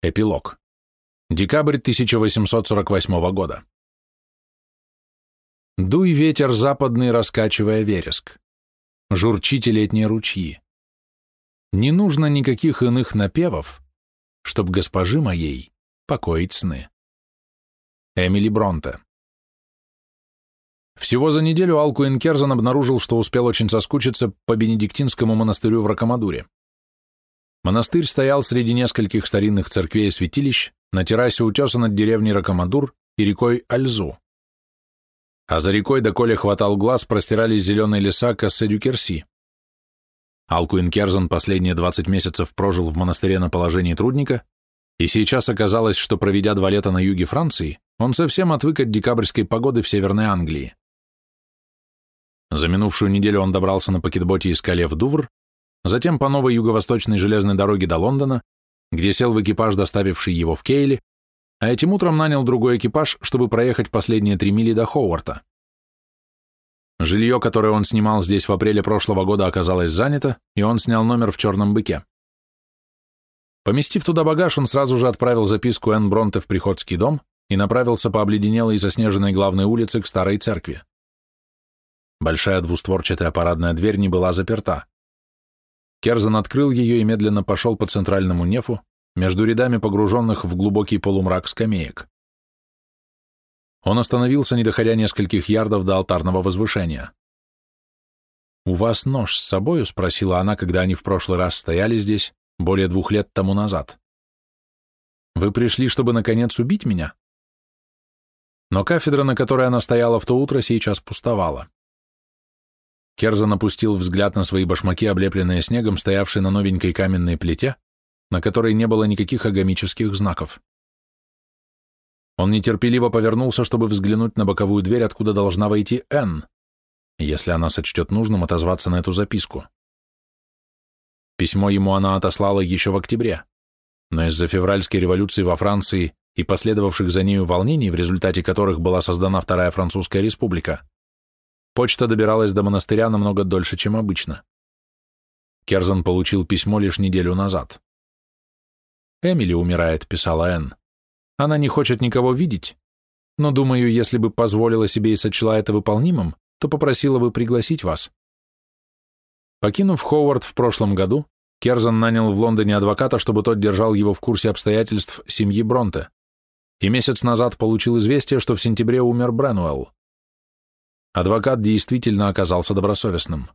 Эпилог. Декабрь 1848 года. Дуй ветер западный, раскачивая вереск. Журчите летние ручьи. Не нужно никаких иных напевов, чтоб госпожи моей покоить сны. Эмили Бронте. Всего за неделю Алкуин Керзан обнаружил, что успел очень соскучиться по Бенедиктинскому монастырю в Ракомадуре. Монастырь стоял среди нескольких старинных церквей и святилищ на террасе утеса над деревней Ракомадур и рекой Альзу. А за рекой, доколе хватал глаз, простирались зеленые леса Касседюкерси. Алкуин Керзан последние 20 месяцев прожил в монастыре на положении трудника, и сейчас оказалось, что, проведя два лета на юге Франции, он совсем отвык от декабрьской погоды в Северной Англии. За минувшую неделю он добрался на пакетботе из Кале в Дувр, затем по новой юго-восточной железной дороге до Лондона, где сел в экипаж, доставивший его в Кейли, а этим утром нанял другой экипаж, чтобы проехать последние три мили до Ховарта. Жилье, которое он снимал здесь в апреле прошлого года, оказалось занято, и он снял номер в «Черном быке». Поместив туда багаж, он сразу же отправил записку Энн Бронте в приходский дом и направился по обледенелой и заснеженной главной улице к старой церкви. Большая двустворчатая парадная дверь не была заперта. Керзан открыл ее и медленно пошел по центральному нефу, между рядами погруженных в глубокий полумрак скамеек. Он остановился, не доходя нескольких ярдов до алтарного возвышения. «У вас нож с собою?» — спросила она, когда они в прошлый раз стояли здесь, более двух лет тому назад. «Вы пришли, чтобы, наконец, убить меня?» Но кафедра, на которой она стояла в то утро, сейчас пустовала. Керзан опустил взгляд на свои башмаки, облепленные снегом, стоявшие на новенькой каменной плите, на которой не было никаких агамических знаков. Он нетерпеливо повернулся, чтобы взглянуть на боковую дверь, откуда должна войти Энн, если она сочтет нужным отозваться на эту записку. Письмо ему она отослала еще в октябре, но из-за февральской революции во Франции и последовавших за нею волнений, в результате которых была создана Вторая Французская Республика, Почта добиралась до монастыря намного дольше, чем обычно. Керзан получил письмо лишь неделю назад. «Эмили умирает», — писала Энн. «Она не хочет никого видеть, но, думаю, если бы позволила себе и сочла это выполнимым, то попросила бы пригласить вас». Покинув Ховард в прошлом году, Керзан нанял в Лондоне адвоката, чтобы тот держал его в курсе обстоятельств семьи Бронте, и месяц назад получил известие, что в сентябре умер Бренуэлл. Адвокат действительно оказался добросовестным.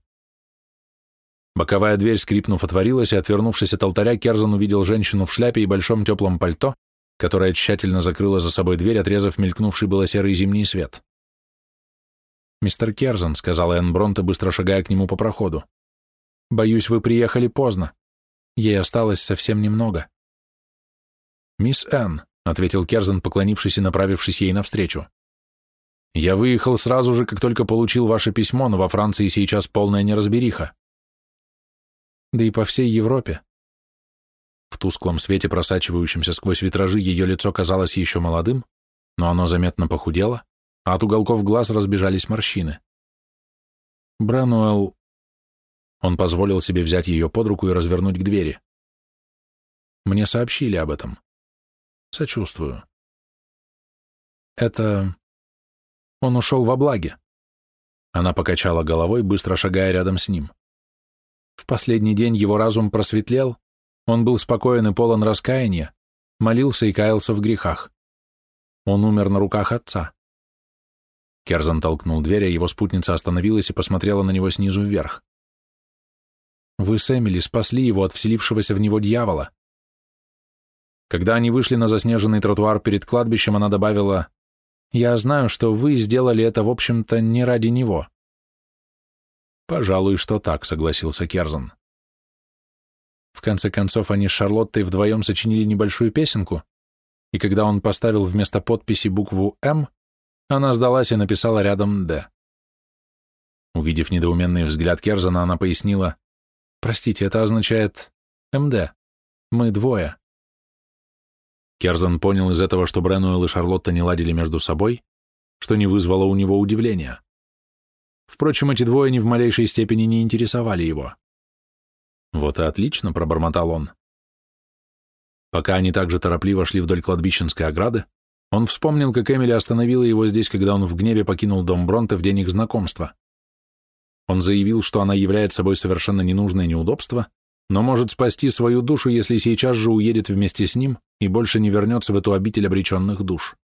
Боковая дверь, скрипнув, отворилась, и, отвернувшись от алтаря, Керзан увидел женщину в шляпе и большом теплом пальто, которая тщательно закрыла за собой дверь, отрезав мелькнувший было серый зимний свет. «Мистер Керзан», — сказала Энн Бронте, быстро шагая к нему по проходу, — «боюсь, вы приехали поздно. Ей осталось совсем немного». «Мисс Энн», — ответил Керзан, поклонившись и направившись ей навстречу, я выехал сразу же, как только получил ваше письмо, но во Франции сейчас полная неразбериха. Да и по всей Европе. В тусклом свете, просачивающемся сквозь витражи, ее лицо казалось еще молодым, но оно заметно похудело, а от уголков глаз разбежались морщины. Брануэлл... Он позволил себе взять ее под руку и развернуть к двери. Мне сообщили об этом. Сочувствую. Это... Он ушел во благе. Она покачала головой, быстро шагая рядом с ним. В последний день его разум просветлел, он был спокоен и полон раскаяния, молился и каялся в грехах. Он умер на руках отца. Керзан толкнул дверь, а его спутница остановилась и посмотрела на него снизу вверх. «Вы с Эмили спасли его от вселившегося в него дьявола». Когда они вышли на заснеженный тротуар перед кладбищем, она добавила, я знаю, что вы сделали это, в общем-то, не ради него. Пожалуй, что так, согласился Керзон. В конце концов, они с Шарлоттой вдвоем сочинили небольшую песенку, и когда он поставил вместо подписи букву «М», она сдалась и написала рядом «Д». Увидев недоуменный взгляд Керзона, она пояснила, «Простите, это означает МД. Мы двое». Керзан понял из этого, что Бренуэлл и Шарлотта не ладили между собой, что не вызвало у него удивления. Впрочем, эти двое ни в малейшей степени не интересовали его. «Вот и отлично», — пробормотал он. Пока они также торопливо шли вдоль кладбищенской ограды, он вспомнил, как Эмили остановила его здесь, когда он в гневе покинул дом Бронте в день их знакомства. Он заявил, что она является собой совершенно ненужное неудобство, но может спасти свою душу, если сейчас же уедет вместе с ним и больше не вернется в эту обитель обреченных душ.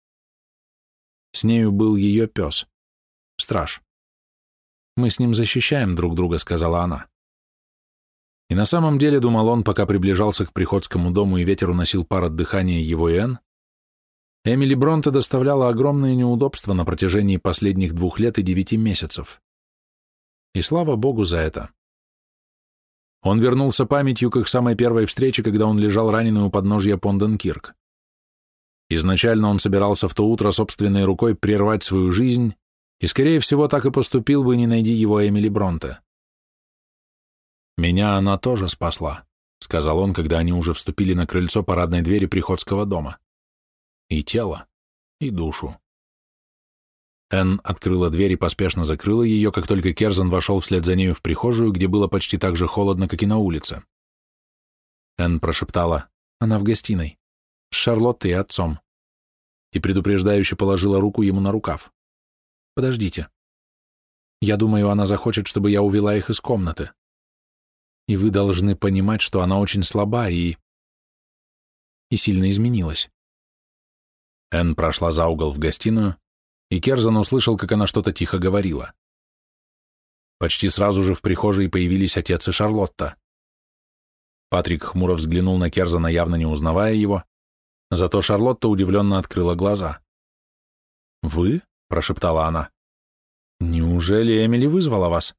С нею был ее пес, страж. «Мы с ним защищаем друг друга», — сказала она. И на самом деле, думал он, пока приближался к приходскому дому и ветер уносил пар от дыхания его и Энн, Эмили Бронте доставляла огромные неудобства на протяжении последних двух лет и девяти месяцев. И слава богу за это. Он вернулся памятью к их самой первой встрече, когда он лежал раненый у подножья Понденкирк. Изначально он собирался в то утро собственной рукой прервать свою жизнь, и, скорее всего, так и поступил бы, не найди его Эмили Бронте. «Меня она тоже спасла», — сказал он, когда они уже вступили на крыльцо парадной двери приходского дома. «И тело, и душу». Энн открыла дверь и поспешно закрыла ее, как только Керзан вошел вслед за нею в прихожую, где было почти так же холодно, как и на улице. Энн прошептала, она в гостиной, с Шарлоттой и отцом, и предупреждающе положила руку ему на рукав. «Подождите. Я думаю, она захочет, чтобы я увела их из комнаты и вы должны понимать, что она очень слаба и... и сильно изменилась. Энн прошла за угол в гостиную, и Керзан услышал, как она что-то тихо говорила. Почти сразу же в прихожей появились отец и Шарлотта. Патрик хмуро взглянул на Керзана, явно не узнавая его, зато Шарлотта удивленно открыла глаза. «Вы?» — прошептала она. «Неужели Эмили вызвала вас?»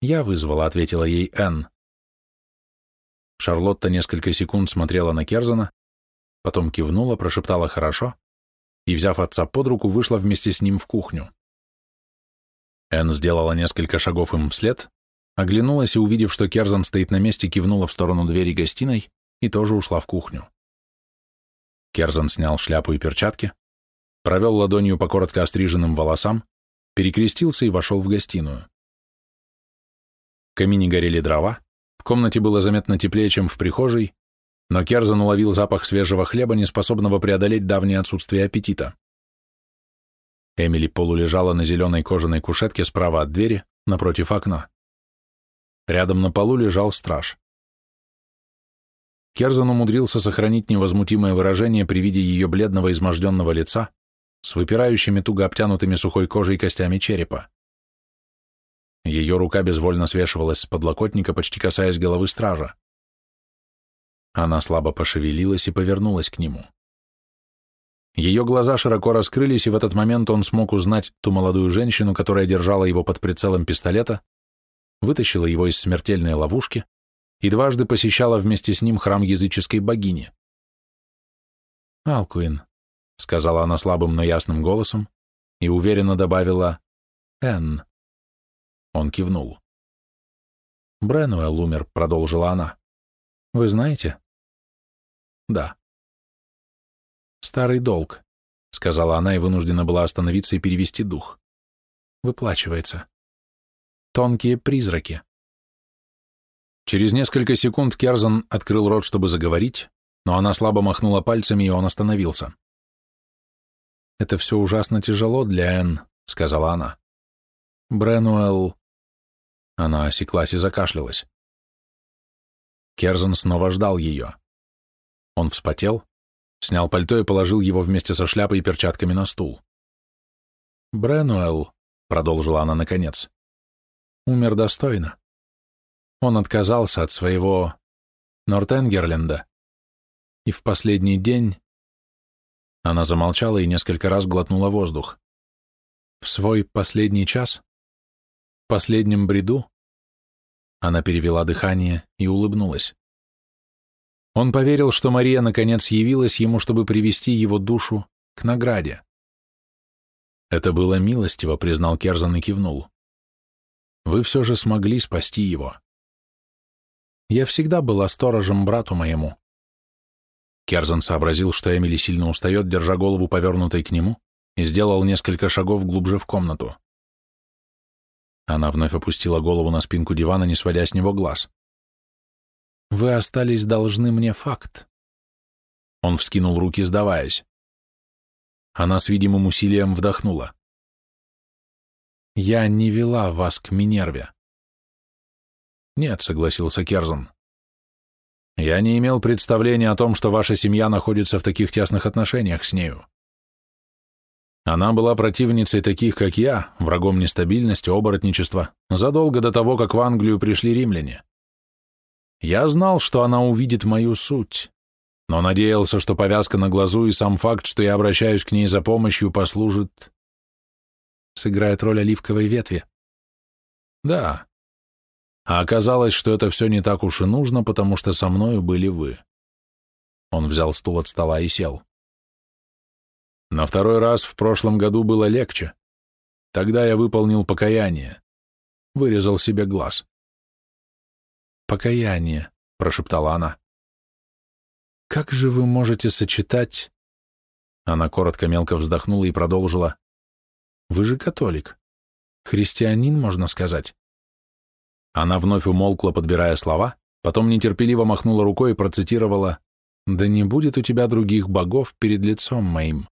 «Я вызвала», — ответила ей Энн. Шарлотта несколько секунд смотрела на Керзана, потом кивнула, прошептала «хорошо» и, взяв отца под руку, вышла вместе с ним в кухню. Энн сделала несколько шагов им вслед, оглянулась и, увидев, что Керзан стоит на месте, кивнула в сторону двери гостиной и тоже ушла в кухню. Керзан снял шляпу и перчатки, провел ладонью по коротко остриженным волосам, перекрестился и вошел в гостиную. В камине горели дрова, в комнате было заметно теплее, чем в прихожей, но Керзан уловил запах свежего хлеба, не способного преодолеть давнее отсутствие аппетита. Эмили полулежала на зеленой кожаной кушетке справа от двери, напротив окна. Рядом на полу лежал страж. Керзан умудрился сохранить невозмутимое выражение при виде ее бледного изможденного лица с выпирающими туго обтянутыми сухой кожей костями черепа. Ее рука безвольно свешивалась с подлокотника, почти касаясь головы стража. Она слабо пошевелилась и повернулась к нему. Ее глаза широко раскрылись, и в этот момент он смог узнать ту молодую женщину, которая держала его под прицелом пистолета, вытащила его из смертельной ловушки и дважды посещала вместе с ним храм языческой богини. «Алкуин», — сказала она слабым, но ясным голосом, и уверенно добавила «Энн». Он кивнул. «Бренуэлл умер», — продолжила она. «Вы знаете?» «Да». «Старый долг», — сказала она и вынуждена была остановиться и перевести дух. «Выплачивается. Тонкие призраки». Через несколько секунд Керзан открыл рот, чтобы заговорить, но она слабо махнула пальцами, и он остановился. «Это все ужасно тяжело для Энн», — сказала она. «Бренуэлл она осеклась и закашлялась. Керзан снова ждал ее. Он вспотел, снял пальто и положил его вместе со шляпой и перчатками на стул. «Бренуэлл», — продолжила она наконец, — «умер достойно. Он отказался от своего Нортенгерленда. И в последний день...» Она замолчала и несколько раз глотнула воздух. «В свой последний час последнем бреду?» Она перевела дыхание и улыбнулась. Он поверил, что Мария наконец явилась ему, чтобы привести его душу к награде. Это было милостиво, признал Керзан и кивнул. Вы все же смогли спасти его. Я всегда была сторожем брату моему. Керзан сообразил, что Эмили сильно устает, держа голову повернутой к нему, и сделал несколько шагов глубже в комнату. Она вновь опустила голову на спинку дивана, не сводя с него глаз. «Вы остались должны мне факт», Он вскинул руки, сдаваясь. Она с видимым усилием вдохнула. «Я не вела вас к Минерве». «Нет», — согласился Керзон. «Я не имел представления о том, что ваша семья находится в таких тесных отношениях с нею. Она была противницей таких, как я, врагом нестабильности, оборотничества, задолго до того, как в Англию пришли римляне. Я знал, что она увидит мою суть, но надеялся, что повязка на глазу и сам факт, что я обращаюсь к ней за помощью, послужит... Сыграет роль оливковой ветви. Да. А оказалось, что это все не так уж и нужно, потому что со мною были вы. Он взял стул от стола и сел. На второй раз в прошлом году было легче. Тогда я выполнил покаяние. Вырезал себе глаз. «Покаяние», — прошептала она. Как же вы можете сочетать...» Она коротко мелко вздохнула и продолжила. «Вы же католик. Христианин, можно сказать». Она вновь умолкла, подбирая слова, потом нетерпеливо махнула рукой и процитировала «Да не будет у тебя других богов перед лицом моим».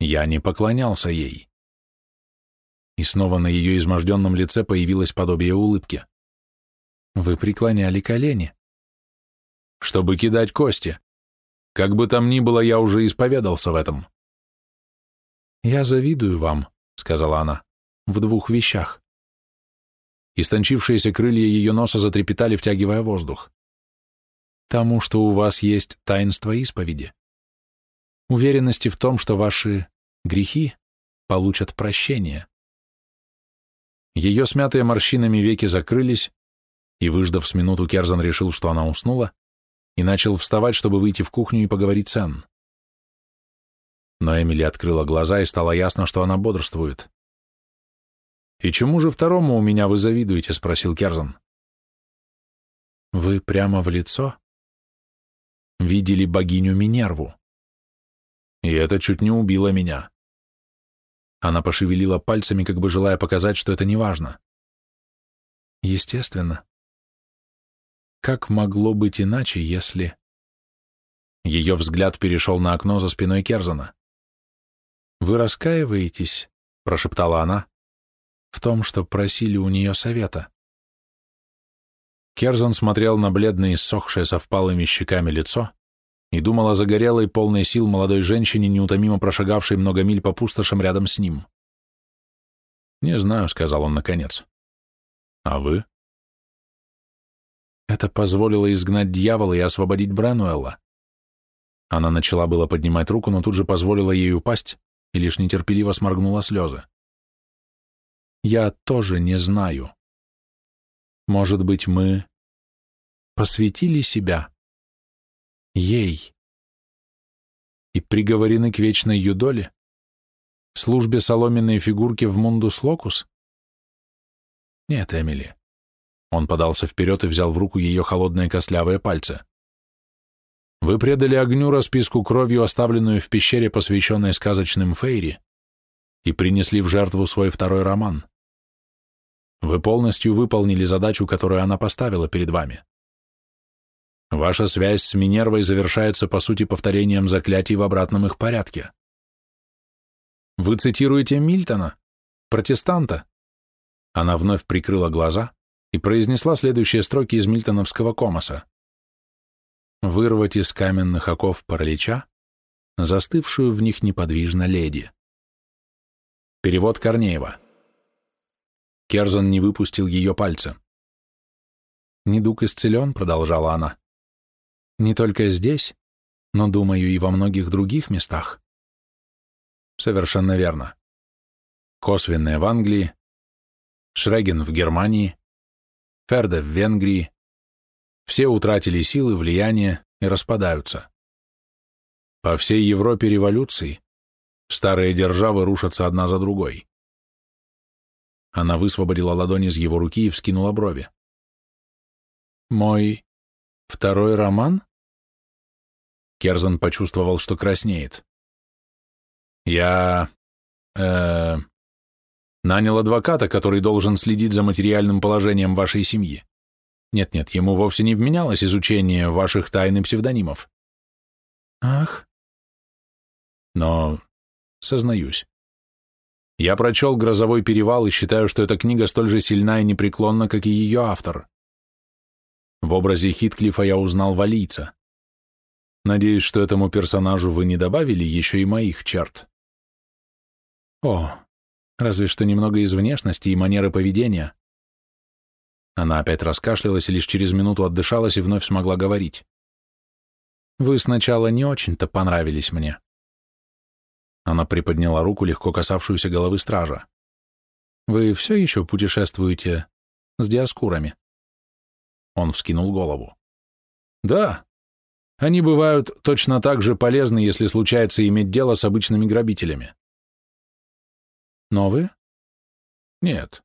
Я не поклонялся ей. И снова на ее изможденном лице появилось подобие улыбки. «Вы преклоняли колени чтобы кидать кости. Как бы там ни было, я уже исповедался в этом. «Я завидую вам», — сказала она, — «в двух вещах». Истончившиеся крылья ее носа затрепетали, втягивая воздух. «Тому, что у вас есть таинство исповеди. Уверенности в том, что ваши грехи получат прощение». Ее смятые морщинами веки закрылись, и, выждав с минуту, Керзан решил, что она уснула, и начал вставать, чтобы выйти в кухню и поговорить с Энн. Но Эмили открыла глаза, и стало ясно, что она бодрствует. «И чему же второму у меня вы завидуете?» — спросил Керзан. «Вы прямо в лицо видели богиню Минерву. И это чуть не убило меня». Она пошевелила пальцами, как бы желая показать, что это не важно. «Естественно. Как могло быть иначе, если... Ее взгляд перешел на окно за спиной Керзана. «Вы раскаиваетесь?» — прошептала она. «В том, что просили у нее совета». Керзан смотрел на бледное, иссохшее со впалыми щеками лицо и думал о загорелой, полной сил молодой женщине, неутомимо прошагавшей много миль по пустошам рядом с ним. «Не знаю», — сказал он наконец. «А вы?» Это позволило изгнать дьявола и освободить Брануэлла. Она начала было поднимать руку, но тут же позволила ей упасть и лишь нетерпеливо сморгнула слезы. «Я тоже не знаю. Может быть, мы посвятили себя ей и приговорены к вечной юдоле, службе соломенной фигурки в Мундус Локус? Нет, Эмили, он подался вперед и взял в руку ее холодные костлявые пальцы. «Вы предали огню расписку кровью, оставленную в пещере, посвященной сказочным Фейри, и принесли в жертву свой второй роман. Вы полностью выполнили задачу, которую она поставила перед вами. Ваша связь с Минервой завершается, по сути, повторением заклятий в обратном их порядке. Вы цитируете Мильтона, протестанта?» Она вновь прикрыла глаза, и произнесла следующие строки из Мильтоновского комоса. «Вырвать из каменных оков паралича, застывшую в них неподвижно леди». Перевод Корнеева. Керзан не выпустил ее пальца. «Недуг исцелен», — продолжала она. «Не только здесь, но, думаю, и во многих других местах». Совершенно верно. Косвенное в Англии, Шреген в Германии, Ферда в Венгрии. Все утратили силы, влияние и распадаются. По всей Европе революции. Старые державы рушатся одна за другой. Она высвободила ладонь из его руки и вскинула брови. «Мой второй роман?» Керзан почувствовал, что краснеет. «Я... э Нанял адвоката, который должен следить за материальным положением вашей семьи. Нет-нет, ему вовсе не вменялось изучение ваших тайн и псевдонимов. Ах. Но, сознаюсь, я прочел «Грозовой перевал» и считаю, что эта книга столь же сильна и непреклонна, как и ее автор. В образе Хитклифа я узнал валийца. Надеюсь, что этому персонажу вы не добавили еще и моих черт. О, разве что немного из внешности и манеры поведения. Она опять раскашлялась и лишь через минуту отдышалась и вновь смогла говорить. Вы сначала не очень-то понравились мне. Она приподняла руку, легко касавшуюся головы стража. «Вы все еще путешествуете с диаскурами?» Он вскинул голову. «Да. Они бывают точно так же полезны, если случается иметь дело с обычными грабителями». «Новые?» «Нет.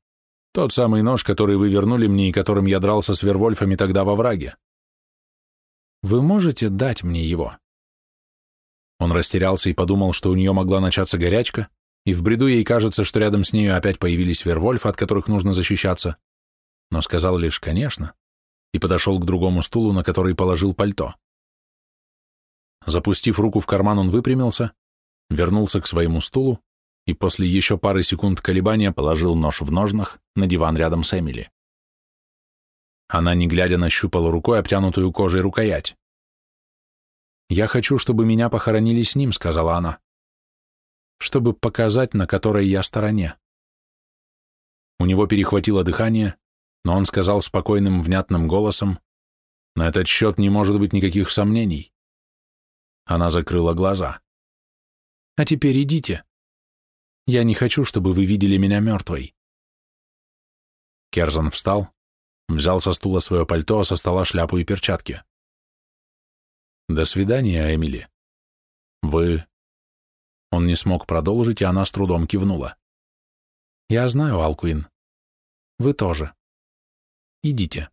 Тот самый нож, который вы вернули мне и которым я дрался с вервольфами тогда во враге». «Вы можете дать мне его?» Он растерялся и подумал, что у нее могла начаться горячка, и в бреду ей кажется, что рядом с нею опять появились вервольфы, от которых нужно защищаться, но сказал лишь «конечно» и подошел к другому стулу, на который положил пальто. Запустив руку в карман, он выпрямился, вернулся к своему стулу и после еще пары секунд колебания положил нож в ножнах на диван рядом с Эмили. Она, не глядя, нащупала рукой обтянутую кожей рукоять. «Я хочу, чтобы меня похоронили с ним», — сказала она. «Чтобы показать, на которой я стороне». У него перехватило дыхание, но он сказал спокойным, внятным голосом, «На этот счет не может быть никаких сомнений». Она закрыла глаза. «А теперь идите. Я не хочу, чтобы вы видели меня мертвой». Керзан встал, взял со стула свое пальто, а со стола шляпу и перчатки. До свидания, Эмили. Вы... Он не смог продолжить, и она с трудом кивнула. Я знаю, Алкуин. Вы тоже. Идите.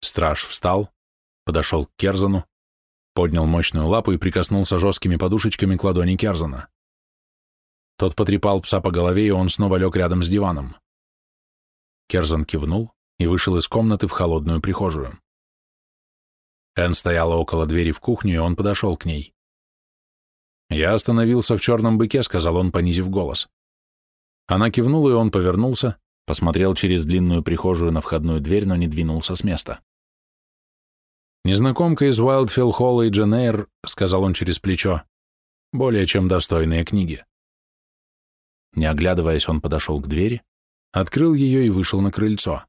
Страж встал, подошел к Керзану, поднял мощную лапу и прикоснулся жесткими подушечками к ладони Керзана. Тот потрепал пса по голове, и он снова лег рядом с диваном. Керзан кивнул и вышел из комнаты в холодную прихожую. Энн стояла около двери в кухню, и он подошел к ней. «Я остановился в черном быке», — сказал он, понизив голос. Она кивнула, и он повернулся, посмотрел через длинную прихожую на входную дверь, но не двинулся с места. «Незнакомка из Уайлдфилл Холла и Дженейр», — сказал он через плечо, — «более чем достойные книги». Не оглядываясь, он подошел к двери, открыл ее и вышел на крыльцо.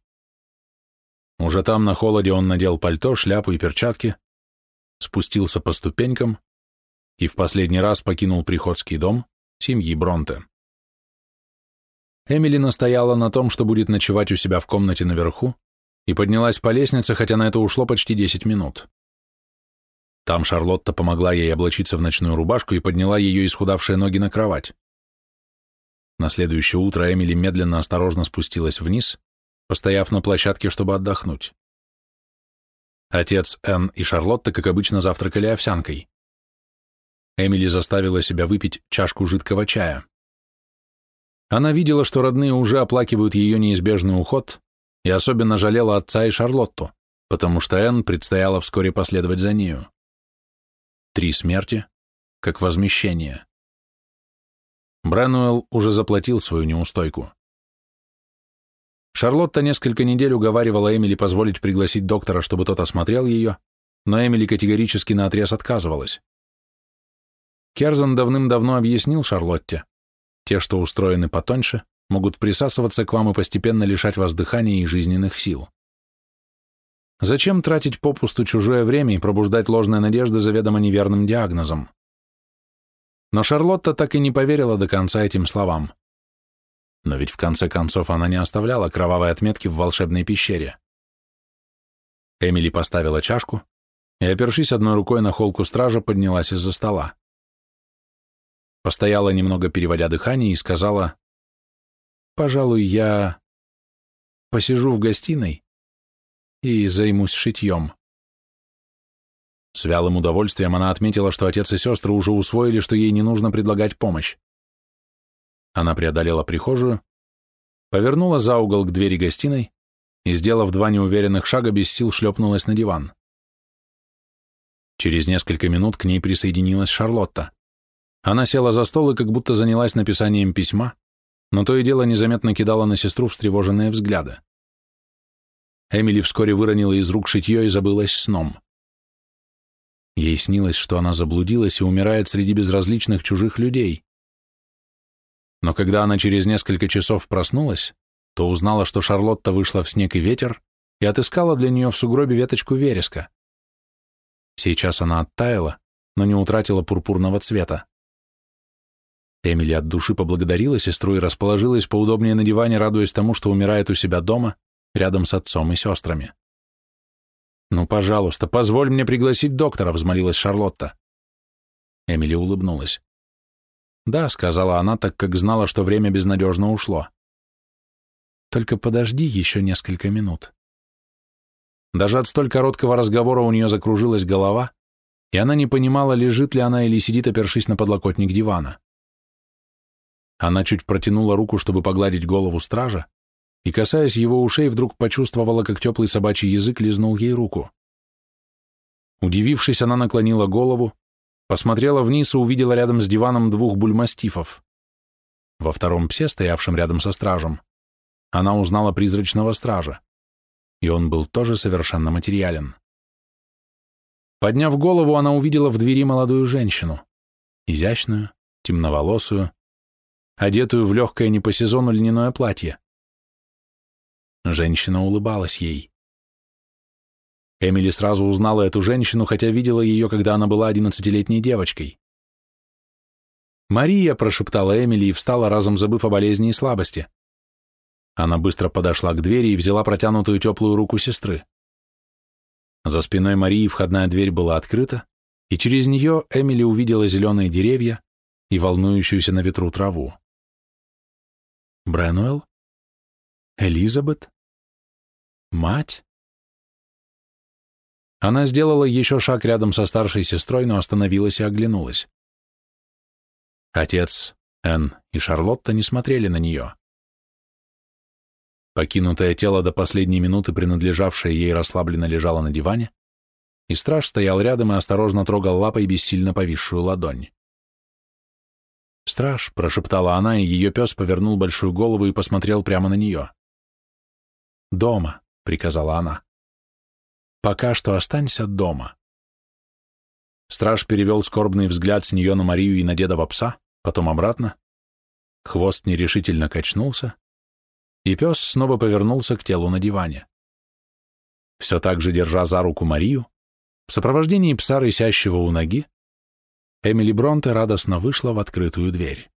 Уже там на холоде он надел пальто, шляпу и перчатки, спустился по ступенькам и в последний раз покинул приходский дом семьи Бронте. Эмили настояла на том, что будет ночевать у себя в комнате наверху, и поднялась по лестнице, хотя на это ушло почти 10 минут. Там Шарлотта помогла ей облачиться в ночную рубашку и подняла ее исхудавшие ноги на кровать. На следующее утро Эмили медленно осторожно спустилась вниз постояв на площадке, чтобы отдохнуть. Отец, Энн и Шарлотта, как обычно, завтракали овсянкой. Эмили заставила себя выпить чашку жидкого чая. Она видела, что родные уже оплакивают ее неизбежный уход, и особенно жалела отца и Шарлотту, потому что Энн предстояло вскоре последовать за нею. Три смерти, как возмещение. Бренуэлл уже заплатил свою неустойку. Шарлотта несколько недель уговаривала Эмили позволить пригласить доктора, чтобы тот осмотрел ее, но Эмили категорически наотрез отказывалась. Керзан давным-давно объяснил Шарлотте, те, что устроены потоньше, могут присасываться к вам и постепенно лишать вас дыхания и жизненных сил. Зачем тратить попусту чужое время и пробуждать ложные надежды заведомо неверным диагнозом? Но Шарлотта так и не поверила до конца этим словам. Но ведь в конце концов она не оставляла кровавой отметки в волшебной пещере. Эмили поставила чашку и, опершись одной рукой на холку стража, поднялась из-за стола. Постояла немного, переводя дыхание, и сказала, «Пожалуй, я посижу в гостиной и займусь шитьем». С вялым удовольствием она отметила, что отец и сестры уже усвоили, что ей не нужно предлагать помощь. Она преодолела прихожую, повернула за угол к двери гостиной и, сделав два неуверенных шага, без сил шлепнулась на диван. Через несколько минут к ней присоединилась Шарлотта. Она села за стол и как будто занялась написанием письма, но то и дело незаметно кидала на сестру встревоженные взгляды. Эмили вскоре выронила из рук шитье и забылась сном. Ей снилось, что она заблудилась и умирает среди безразличных чужих людей. Но когда она через несколько часов проснулась, то узнала, что Шарлотта вышла в снег и ветер и отыскала для нее в сугробе веточку вереска. Сейчас она оттаяла, но не утратила пурпурного цвета. Эмили от души поблагодарила сестру и расположилась поудобнее на диване, радуясь тому, что умирает у себя дома, рядом с отцом и сестрами. «Ну, пожалуйста, позволь мне пригласить доктора», — взмолилась Шарлотта. Эмили улыбнулась. «Да», — сказала она, так как знала, что время безнадежно ушло. «Только подожди еще несколько минут». Даже от столь короткого разговора у нее закружилась голова, и она не понимала, лежит ли она или сидит, опершись на подлокотник дивана. Она чуть протянула руку, чтобы погладить голову стража, и, касаясь его ушей, вдруг почувствовала, как теплый собачий язык лизнул ей руку. Удивившись, она наклонила голову, посмотрела вниз и увидела рядом с диваном двух бульмастифов. Во втором псе, стоявшем рядом со стражем, она узнала призрачного стража, и он был тоже совершенно материален. Подняв голову, она увидела в двери молодую женщину, изящную, темноволосую, одетую в легкое не по сезону льняное платье. Женщина улыбалась ей. Эмили сразу узнала эту женщину, хотя видела ее, когда она была одиннадцатилетней девочкой. «Мария!» – прошептала Эмили и встала, разом забыв о болезни и слабости. Она быстро подошла к двери и взяла протянутую теплую руку сестры. За спиной Марии входная дверь была открыта, и через нее Эмили увидела зеленые деревья и волнующуюся на ветру траву. Бренуэлл? Элизабет? Мать? Она сделала еще шаг рядом со старшей сестрой, но остановилась и оглянулась. Отец, Энн и Шарлотта не смотрели на нее. Покинутое тело до последней минуты, принадлежавшее ей расслабленно лежало на диване, и страж стоял рядом и осторожно трогал лапой бессильно повисшую ладонь. «Страж», — прошептала она, и ее пес повернул большую голову и посмотрел прямо на нее. «Дома», — приказала она. «Пока что останься дома». Страж перевел скорбный взгляд с нее на Марию и на дедова пса, потом обратно. Хвост нерешительно качнулся, и пес снова повернулся к телу на диване. Все так же, держа за руку Марию, в сопровождении пса, рысящего у ноги, Эмили Бронте радостно вышла в открытую дверь.